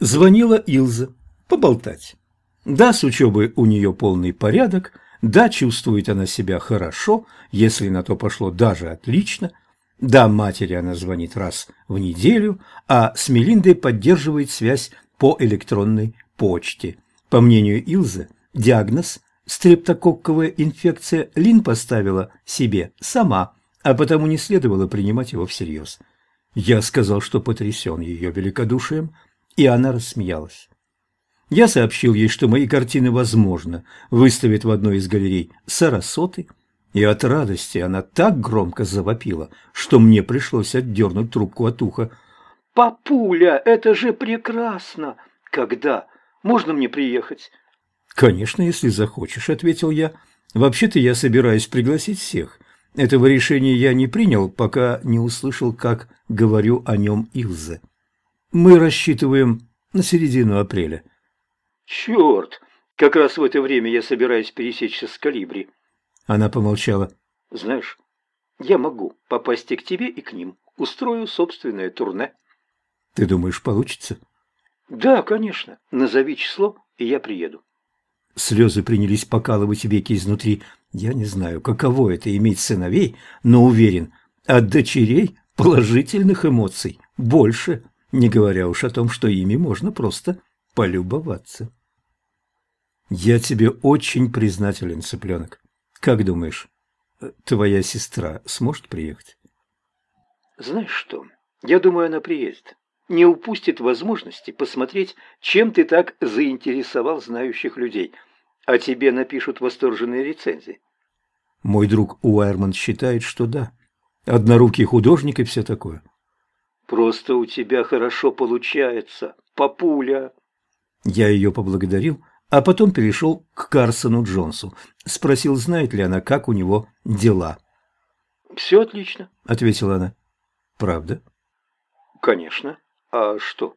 Звонила Илза. Поболтать. Да, с учебой у нее полный порядок, да, чувствует она себя хорошо, если на то пошло даже отлично, да, матери она звонит раз в неделю, а с Мелиндой поддерживает связь по электронной почте. По мнению Илзы, диагноз стрептококковая инфекция Лин поставила себе сама, а потому не следовало принимать его всерьез. Я сказал, что потрясен ее великодушием, и она рассмеялась. Я сообщил ей, что мои картины, возможно, выставят в одной из галерей Сарасоты, и от радости она так громко завопила, что мне пришлось отдернуть трубку от уха. «Папуля, это же прекрасно! Когда? Можно мне приехать?» «Конечно, если захочешь», — ответил я. «Вообще-то я собираюсь пригласить всех. Этого решения я не принял, пока не услышал, как говорю о нем Илзе». Мы рассчитываем на середину апреля. Черт! Как раз в это время я собираюсь пересечься с Калибри. Она помолчала. Знаешь, я могу попасть и к тебе, и к ним. Устрою собственное турне. Ты думаешь, получится? Да, конечно. Назови число, и я приеду. Слезы принялись покалывать веки изнутри. Я не знаю, каково это иметь сыновей, но уверен, от дочерей положительных эмоций больше не говоря уж о том, что ими можно просто полюбоваться. Я тебе очень признателен, цыпленок. Как думаешь, твоя сестра сможет приехать? Знаешь что, я думаю, она приедет. Не упустит возможности посмотреть, чем ты так заинтересовал знающих людей. А тебе напишут восторженные рецензии. Мой друг Уайерман считает, что да. Однорукий художник и все такое. Просто у тебя хорошо получается, папуля. Я ее поблагодарил, а потом перешел к Карсону Джонсу. Спросил, знает ли она, как у него дела. «Все отлично», — ответила она. «Правда?» «Конечно. А что?»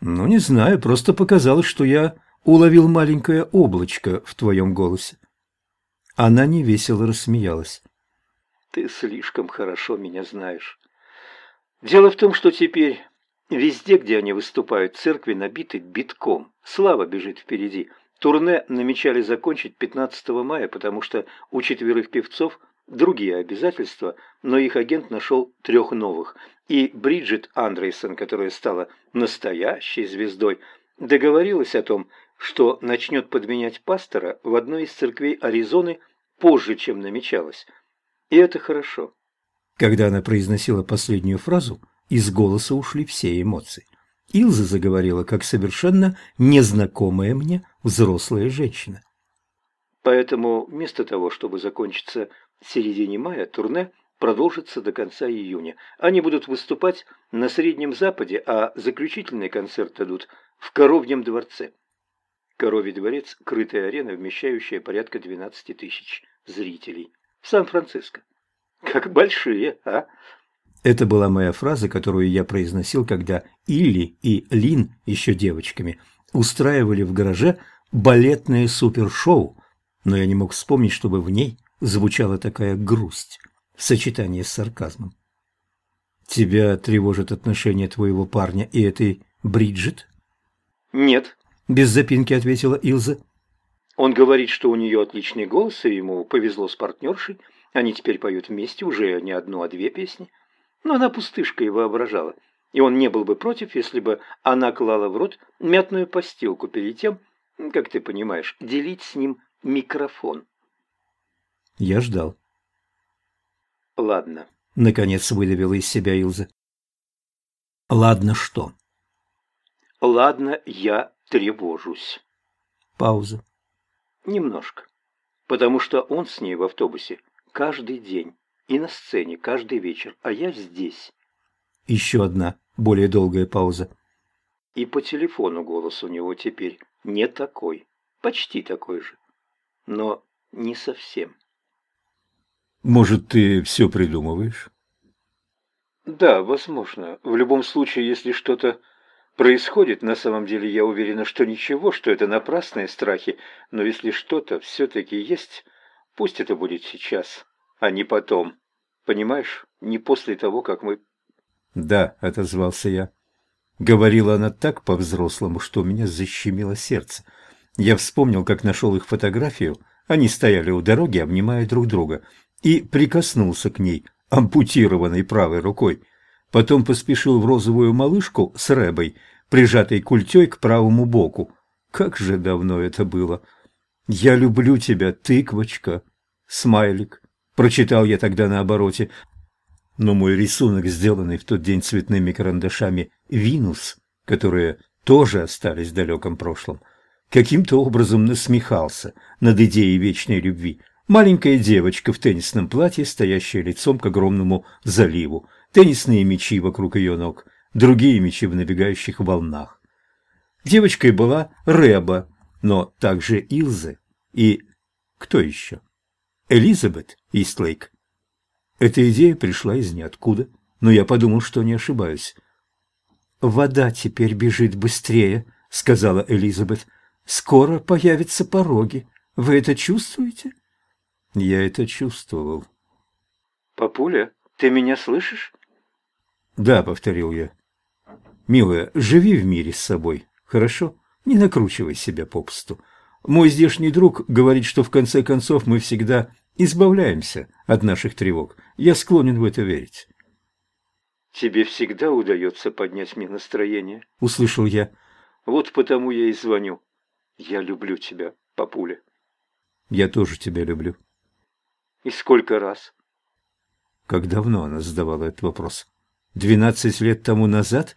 «Ну, не знаю, просто показалось, что я уловил маленькое облачко в твоем голосе». Она невесело рассмеялась. «Ты слишком хорошо меня знаешь. Дело в том, что теперь везде, где они выступают, церкви набиты битком. Слава бежит впереди. Турне намечали закончить 15 мая, потому что у четверых певцов другие обязательства, но их агент нашел трех новых. И Бриджит Андрейсон, которая стала настоящей звездой, договорилась о том, что начнет подменять пастора в одной из церквей Аризоны позже, чем намечалось. И это хорошо. Когда она произносила последнюю фразу, из голоса ушли все эмоции. Илза заговорила, как совершенно незнакомая мне взрослая женщина. Поэтому вместо того, чтобы закончиться в середине мая, турне продолжится до конца июня. Они будут выступать на Среднем Западе, а заключительный концерт дадут в Коровьем дворце. Коровий дворец – крытая арена, вмещающая порядка 12 тысяч зрителей. В Сан-Франциско. Как большие, а? Это была моя фраза, которую я произносил, когда Илли и Лин, еще девочками, устраивали в гараже балетное супершоу, но я не мог вспомнить, чтобы в ней звучала такая грусть в сочетании с сарказмом. «Тебя тревожит отношение твоего парня и этой Бриджит?» «Нет», – без запинки ответила Илза. «Он говорит, что у нее отличный голос, и ему повезло с партнершей». Они теперь поют вместе уже не одну, а две песни. Но она пустышка и воображала. И он не был бы против, если бы она клала в рот мятную постилку перед тем, как ты понимаешь, делить с ним микрофон. Я ждал. Ладно. Наконец выдавила из себя Илза. Ладно что? Ладно, я тревожусь. Пауза. Немножко. Потому что он с ней в автобусе каждый день и на сцене каждый вечер, а я здесь. Еще одна, более долгая пауза. И по телефону голос у него теперь не такой, почти такой же, но не совсем. Может, ты все придумываешь? Да, возможно. В любом случае, если что-то происходит, на самом деле я уверена, что ничего, что это напрасные страхи, но если что-то все-таки есть, Пусть это будет сейчас, а не потом. Понимаешь, не после того, как мы...» «Да», — отозвался я. Говорила она так по-взрослому, что у меня защемило сердце. Я вспомнил, как нашел их фотографию. Они стояли у дороги, обнимая друг друга, и прикоснулся к ней ампутированной правой рукой. Потом поспешил в розовую малышку с Рэбой, прижатой культей к правому боку. Как же давно это было! «Я люблю тебя, тыквочка!» Смайлик. Прочитал я тогда на обороте. Но мой рисунок, сделанный в тот день цветными карандашами «Винус», которые тоже остались в далеком прошлом, каким-то образом насмехался над идеей вечной любви. Маленькая девочка в теннисном платье, стоящая лицом к огромному заливу, теннисные мячи вокруг ее ног, другие мячи в набегающих волнах. Девочкой была Реба, но также Илза и кто еще? Элизабет Истлейк. Эта идея пришла из ниоткуда, но я подумал, что не ошибаюсь. «Вода теперь бежит быстрее», — сказала Элизабет. «Скоро появятся пороги. Вы это чувствуете?» Я это чувствовал. «Папуля, ты меня слышишь?» «Да», — повторил я. «Милая, живи в мире с собой, хорошо? Не накручивай себя попусту. Мой здешний друг говорит, что в конце концов мы всегда избавляемся от наших тревог. Я склонен в это верить». «Тебе всегда удается поднять мне настроение», — услышал я. «Вот потому я и звоню. Я люблю тебя, папуля». «Я тоже тебя люблю». «И сколько раз?» Как давно она задавала этот вопрос? Двенадцать лет тому назад?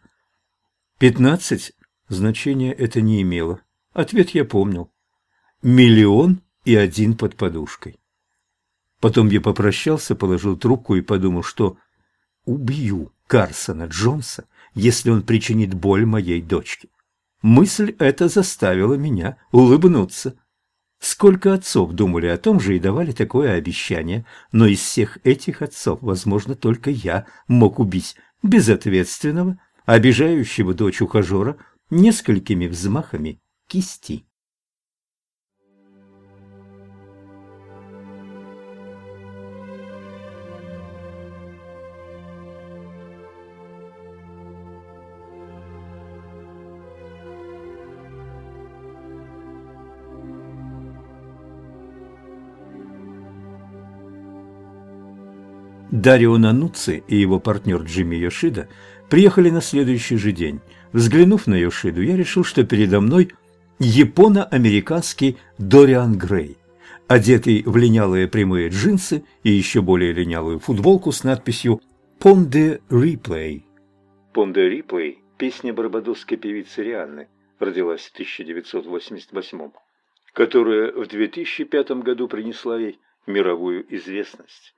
Пятнадцать? Значения это не имело. Ответ я помнил. Миллион и один под подушкой. Потом я попрощался, положил трубку и подумал, что убью Карсона Джонса, если он причинит боль моей дочке. Мысль эта заставила меня улыбнуться. Сколько отцов думали о том же и давали такое обещание, но из всех этих отцов, возможно, только я мог убить безответственного, обижающего дочь ухажера несколькими взмахами кисти. Дарио Нануци и его партнер Джимми Йошида приехали на следующий же день. Взглянув на Йошиду, я решил, что передо мной японо-американский Дориан Грей, одетый в линялые прямые джинсы и еще более линялую футболку с надписью «Понде Реплей». «Понде Реплей» – песня барбадосской певицы Рианны, родилась в 1988 которая в 2005 году принесла ей мировую известность.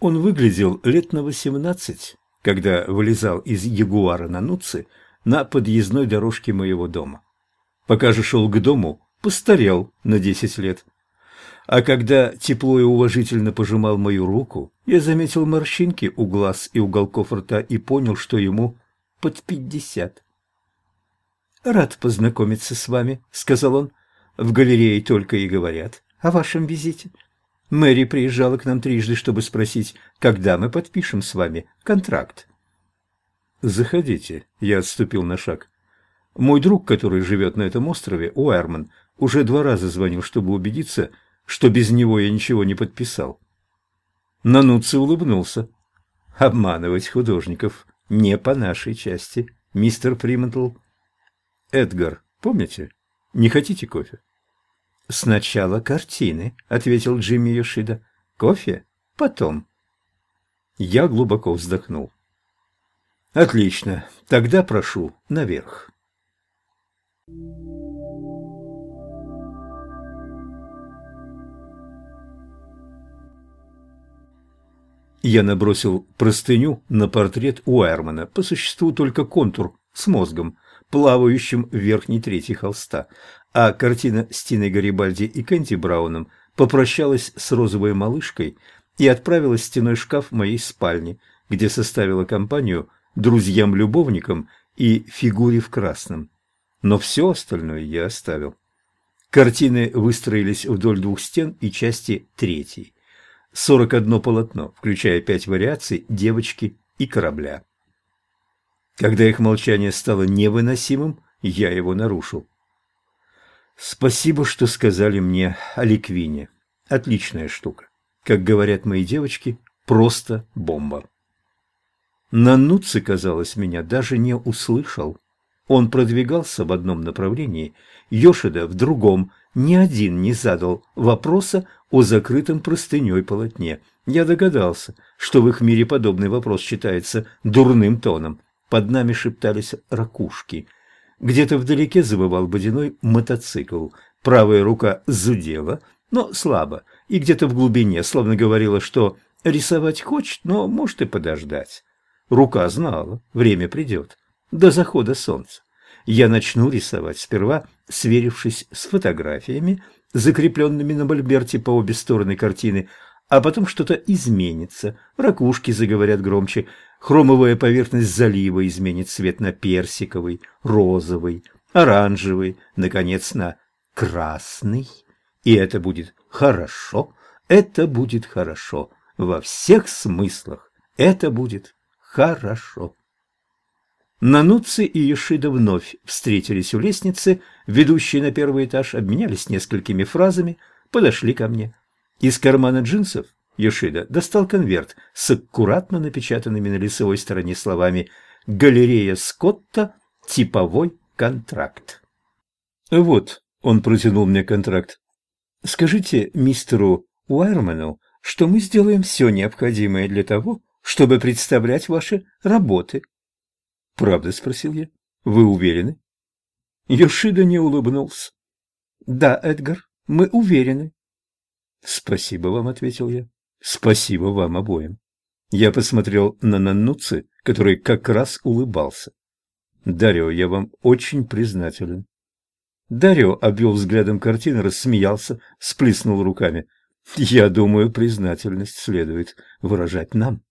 Он выглядел лет на восемнадцать, когда вылезал из Ягуара на Нуци на подъездной дорожке моего дома. Пока же шел к дому, постарел на десять лет. А когда тепло и уважительно пожимал мою руку, я заметил морщинки у глаз и уголков рта и понял, что ему под пятьдесят. «Рад познакомиться с вами», — сказал он. «В галерее только и говорят о вашем визите. Мэри приезжала к нам трижды, чтобы спросить, когда мы подпишем с вами контракт. «Заходите», — я отступил на шаг. Мой друг, который живет на этом острове, Уэрман, уже два раза звонил, чтобы убедиться, что без него я ничего не подписал. Нануци улыбнулся. «Обманывать художников не по нашей части, мистер Приментл. Эдгар, помните? Не хотите кофе?» «Сначала картины», — ответил Джимми Йошида. «Кофе? Потом». Я глубоко вздохнул. «Отлично. Тогда прошу наверх». Я набросил простыню на портрет Уайермана, по существу только контур с мозгом, плавающим в верхней трети холста, а картина с Тиной Гарибальди и Кэнди Брауном попрощалась с розовой малышкой и отправилась в стеной шкаф моей спальни, где составила компанию друзьям-любовникам и фигуре в красном. Но все остальное я оставил. Картины выстроились вдоль двух стен и части третьей. 41 полотно, включая пять вариаций девочки и корабля. Когда их молчание стало невыносимым, я его нарушил. «Спасибо, что сказали мне о Ликвине. Отличная штука. Как говорят мои девочки, просто бомба». Нануци, казалось, меня даже не услышал. Он продвигался в одном направлении, Йошида в другом. Ни один не задал вопроса о закрытом простыней полотне. Я догадался, что в их мире подобный вопрос считается дурным тоном. Под нами шептались ракушки. Где-то вдалеке забывал водяной мотоцикл. Правая рука зудела, но слабо, и где-то в глубине, словно говорила, что рисовать хочет, но может и подождать. Рука знала, время придет, до захода солнца. Я начну рисовать сперва, сверившись с фотографиями, закрепленными на мольберте по обе стороны картины, а потом что-то изменится, ракушки заговорят громче, хромовая поверхность залива изменит цвет на персиковый, розовый, оранжевый, наконец на красный. И это будет хорошо, это будет хорошо, во всех смыслах это будет хорошо. Нануци и Йошида вновь встретились у лестницы, ведущей на первый этаж, обменялись несколькими фразами, подошли ко мне. Из кармана джинсов Йошида достал конверт с аккуратно напечатанными на лицевой стороне словами «Галерея Скотта. Типовой контракт». «Вот», — он протянул мне контракт, — «скажите мистеру Уайерману, что мы сделаем все необходимое для того, чтобы представлять ваши работы». «Правда?» — спросил я. «Вы уверены?» Йошида не улыбнулся. «Да, Эдгар, мы уверены». «Спасибо вам», — ответил я. «Спасибо вам обоим». Я посмотрел на Нануци, который как раз улыбался. «Дарио, я вам очень признателен». Дарио обвел взглядом картины, рассмеялся, сплеснул руками. «Я думаю, признательность следует выражать нам».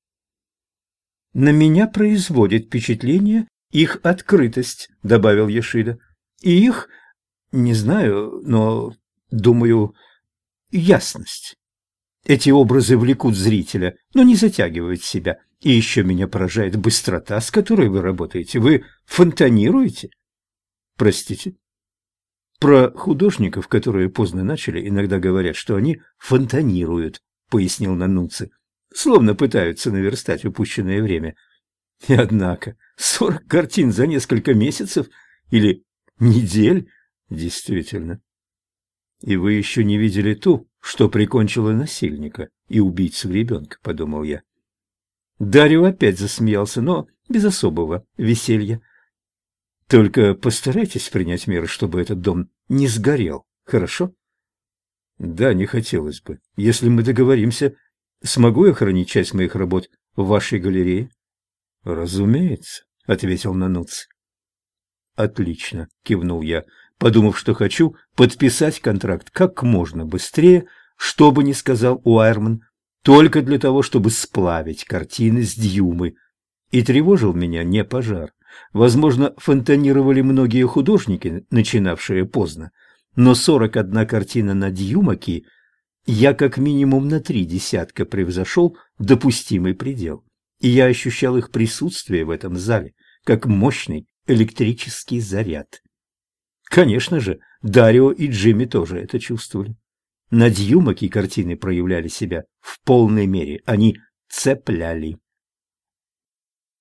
«На меня производит впечатление их открытость», — добавил Ешида. «И их, не знаю, но, думаю, ясность. Эти образы влекут зрителя, но не затягивают себя. И еще меня поражает быстрота, с которой вы работаете. Вы фонтанируете?» «Простите?» Про художников, которые поздно начали, иногда говорят, что они фонтанируют, пояснил Нануци словно пытаются наверстать упущенное время. И однако, сорок картин за несколько месяцев или недель, действительно. И вы еще не видели ту, что прикончила насильника и убийцу ребенка, подумал я. Дарио опять засмеялся, но без особого веселья. Только постарайтесь принять меры, чтобы этот дом не сгорел, хорошо? Да, не хотелось бы. Если мы договоримся, Смогу я хранить часть моих работ в вашей галерее? Разумеется, ответил Нануц. Отлично, кивнул я, подумав, что хочу подписать контракт как можно быстрее, что бы ни сказал Уайерман, только для того, чтобы сплавить картины с Дьюмы. И тревожил меня не пожар. Возможно, фонтанировали многие художники, начинавшие поздно, но сорок одна картина на Дьюмаки я как минимум на три десятка превзошел допустимый предел, и я ощущал их присутствие в этом зале, как мощный электрический заряд. Конечно же, Дарио и Джимми тоже это чувствовали. На Дьюмаке картины проявляли себя в полной мере, они цепляли.